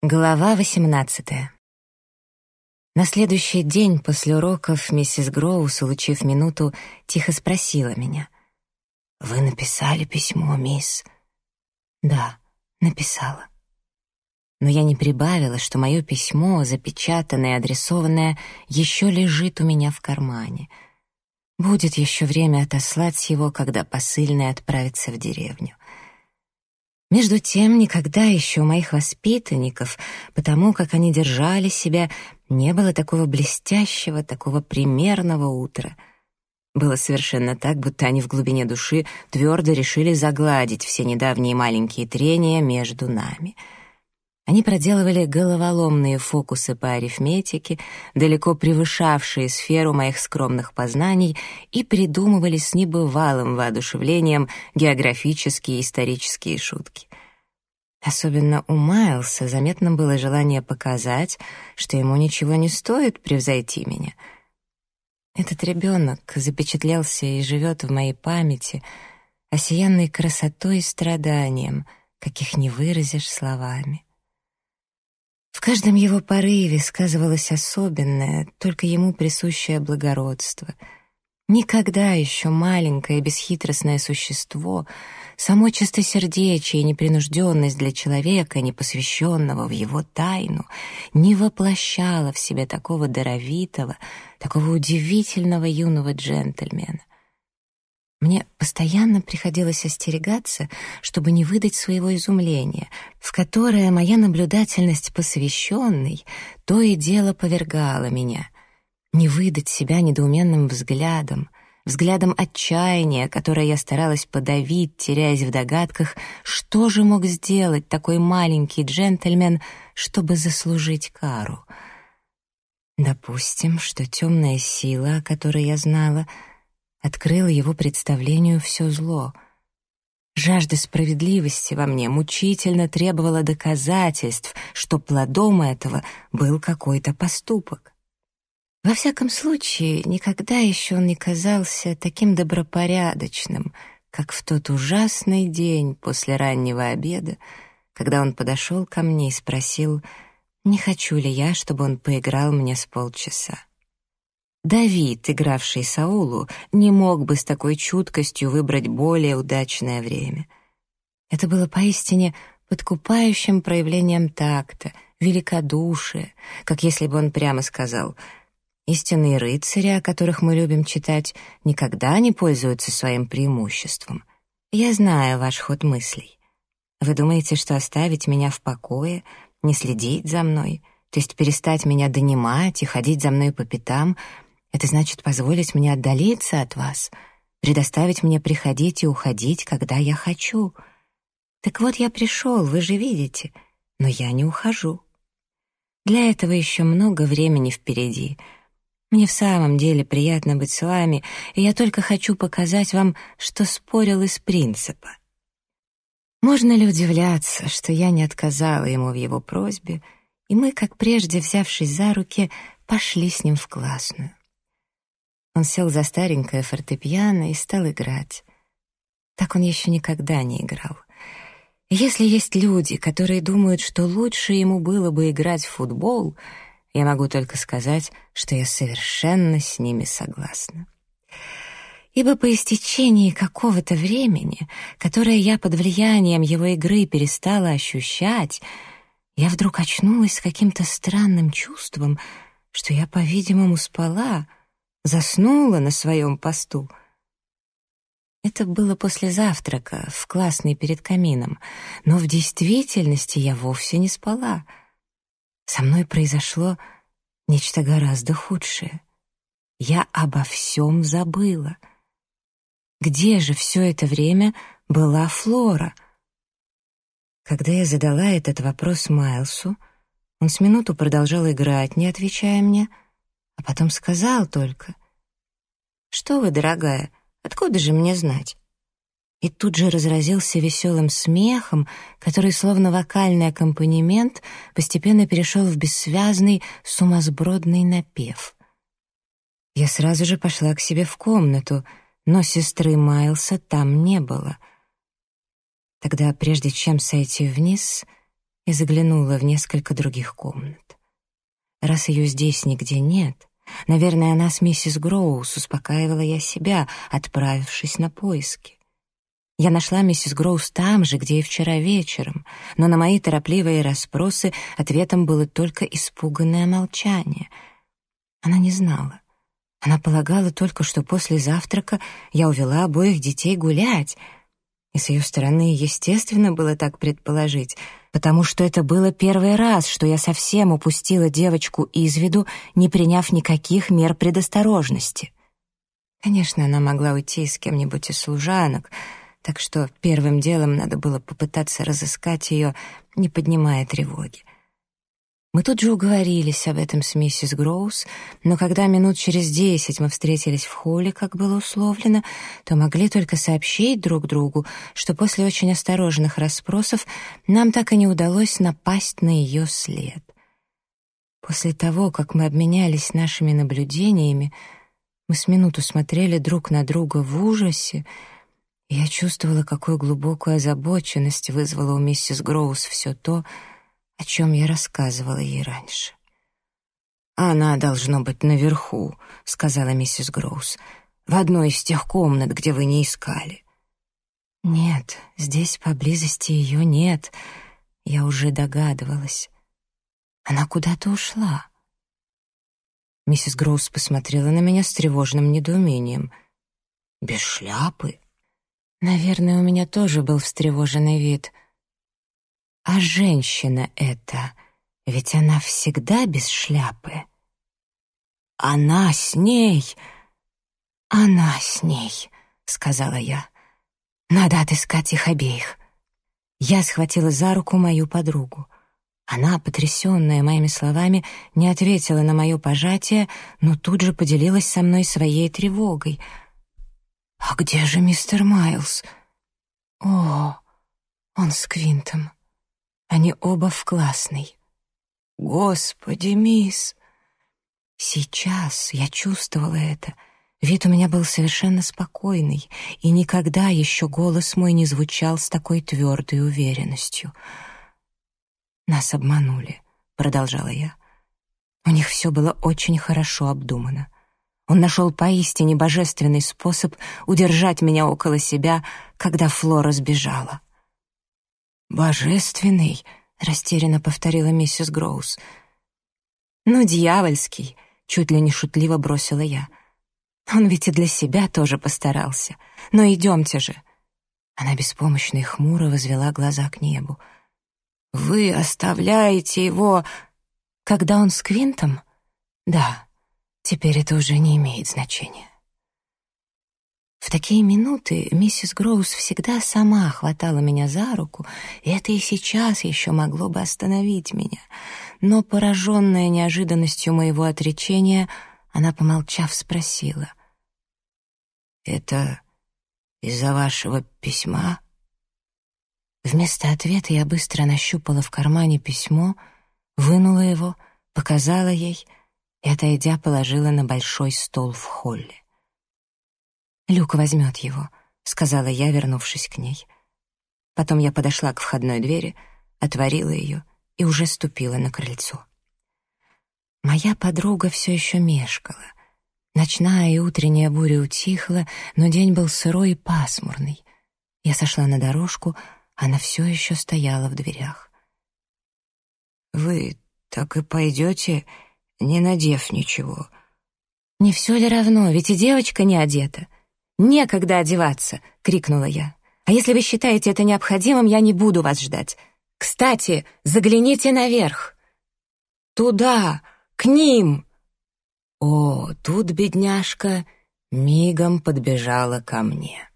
Глава 18 На следующий день после уроков миссис Гроус, улучив минуту, тихо спросила меня. «Вы написали письмо, мисс?» «Да, написала». Но я не прибавила, что мое письмо, запечатанное и адресованное, еще лежит у меня в кармане. Будет еще время отослать его, когда посыльный отправится в деревню. Между тем, никогда еще у моих воспитанников, потому как они держали себя, не было такого блестящего, такого примерного утра. Было совершенно так, будто они в глубине души твердо решили загладить все недавние маленькие трения между нами — они проделывали головоломные фокусы по арифметике, далеко превышавшие сферу моих скромных познаний, и придумывали с небывалым воодушевлением географические и исторические шутки. Особенно у Майлса заметно было желание показать, что ему ничего не стоит превзойти меня. Этот ребенок запечатлелся и живет в моей памяти, осиянной красотой и страданием, каких не выразишь словами. В каждом его порыве сказывалось особенное, только ему присущее благородство. Никогда еще маленькое бесхитростное существо, само чистосердечие и непринужденность для человека, не посвященного в его тайну, не воплощало в себе такого даровитого, такого удивительного юного джентльмена. Мне постоянно приходилось остерегаться, чтобы не выдать своего изумления, в которое моя наблюдательность посвященной то и дело повергала меня. Не выдать себя недоуменным взглядом, взглядом отчаяния, которое я старалась подавить, теряясь в догадках, что же мог сделать такой маленький джентльмен, чтобы заслужить кару. Допустим, что темная сила, о которой я знала — открыла его представлению все зло. Жажда справедливости во мне мучительно требовала доказательств, что плодом этого был какой-то поступок. Во всяком случае, никогда еще он не казался таким добропорядочным, как в тот ужасный день после раннего обеда, когда он подошел ко мне и спросил, не хочу ли я, чтобы он поиграл мне с полчаса. Давид, игравший Саулу, не мог бы с такой чуткостью выбрать более удачное время. Это было поистине подкупающим проявлением такта, великодушия, как если бы он прямо сказал «Истинные рыцари, о которых мы любим читать, никогда не пользуются своим преимуществом. Я знаю ваш ход мыслей. Вы думаете, что оставить меня в покое, не следить за мной, то есть перестать меня донимать и ходить за мной по пятам — это значит позволить мне отдалиться от вас, предоставить мне приходить и уходить, когда я хочу. Так вот я пришел, вы же видите, но я не ухожу. Для этого еще много времени впереди. Мне в самом деле приятно быть с вами, и я только хочу показать вам, что спорил из принципа. Можно ли удивляться, что я не отказала ему в его просьбе, и мы, как прежде взявшись за руки, пошли с ним в классную. Он сел за старенькое фортепиано и стал играть. Так он еще никогда не играл. Если есть люди, которые думают, что лучше ему было бы играть в футбол, я могу только сказать, что я совершенно с ними согласна. Ибо по истечении какого-то времени, которое я под влиянием его игры перестала ощущать, я вдруг очнулась с каким-то странным чувством, что я, по-видимому, спала — заснула на своем посту. Это было после завтрака, в классной перед камином, но в действительности я вовсе не спала. Со мной произошло нечто гораздо худшее. Я обо всем забыла. Где же все это время была Флора? Когда я задала этот вопрос Майлсу, он с минуту продолжал играть, не отвечая мне — а потом сказал только, «Что вы, дорогая, откуда же мне знать?» И тут же разразился веселым смехом, который, словно вокальный аккомпанемент, постепенно перешел в бессвязный, сумасбродный напев. Я сразу же пошла к себе в комнату, но сестры Майлса там не было. Тогда, прежде чем сойти вниз, и заглянула в несколько других комнат. Раз ее здесь нигде нет, наверное, она с миссис Гроус, успокаивала я себя, отправившись на поиски. Я нашла миссис Гроус там же, где и вчера вечером, но на мои торопливые расспросы ответом было только испуганное молчание. Она не знала. Она полагала только, что после завтрака я увела обоих детей гулять. И с ее стороны, естественно, было так предположить, потому что это было первый раз, что я совсем упустила девочку из виду, не приняв никаких мер предосторожности. Конечно, она могла уйти с кем-нибудь из служанок — так что первым делом надо было попытаться разыскать ее, не поднимая тревоги. Мы тут же уговорились об этом с миссис Гроус, но когда минут через десять мы встретились в холле, как было условлено, то могли только сообщить друг другу, что после очень осторожных расспросов нам так и не удалось напасть на ее след. После того, как мы обменялись нашими наблюдениями, мы с минуту смотрели друг на друга в ужасе, я чувствовала, какую глубокую озабоченность вызвало у миссис Гроус все то, о чем я рассказывала ей раньше. «Она должно быть наверху», — сказала миссис Гроус, «в одной из тех комнат, где вы не искали». «Нет, здесь поблизости ее нет», — я уже догадывалась. Она куда-то ушла. Миссис Гроус посмотрела на меня с тревожным недоумением. «Без шляпы?» Наверное, у меня тоже был встревоженный вид. А женщина эта, ведь она всегда без шляпы. Она с ней. Она с ней, сказала я. Надо отыскать их обеих. Я схватила за руку мою подругу. Она, потрясенная моими словами, не ответила на мое пожатие, но тут же поделилась со мной своей тревогой — «А где же мистер Майлз?» «О, он с Квинтом. Они оба в классной». «Господи, мисс!» Сейчас я чувствовала это. Вид у меня был совершенно спокойный, и никогда еще голос мой не звучал с такой твердой уверенностью. «Нас обманули», — продолжала я. «У них все было очень хорошо обдумано. Он нашел поистине божественный способ удержать меня около себя, когда Флора сбежала. «Божественный?» — растерянно повторила миссис Гроус. «Ну, дьявольский!» — чуть ли не шутливо бросила я. «Он ведь и для себя тоже постарался. Но идемте же!» Она беспомощно и хмуро возвела глаза к небу. «Вы оставляете его...» «Когда он с Квинтом?» «Да». Теперь это уже не имеет значения. В такие минуты миссис Гроус всегда сама хватала меня за руку, и это и сейчас еще могло бы остановить меня. Но, пораженная неожиданностью моего отречения, она, помолчав, спросила. «Это из-за вашего письма?» Вместо ответа я быстро нащупала в кармане письмо, вынула его, показала ей — и, отойдя, положила на большой стол в холле. «Люк возьмет его», — сказала я, вернувшись к ней. Потом я подошла к входной двери, отворила ее и уже ступила на крыльцо. Моя подруга все еще мешкала. Ночная и утренняя буря утихла, но день был сырой и пасмурный. Я сошла на дорожку, она все еще стояла в дверях. «Вы так и пойдете?» не надев ничего. «Не все ли равно, ведь и девочка не одета?» «Некогда одеваться!» — крикнула я. «А если вы считаете это необходимым, я не буду вас ждать. Кстати, загляните наверх!» «Туда! К ним!» О, тут бедняжка мигом подбежала ко мне.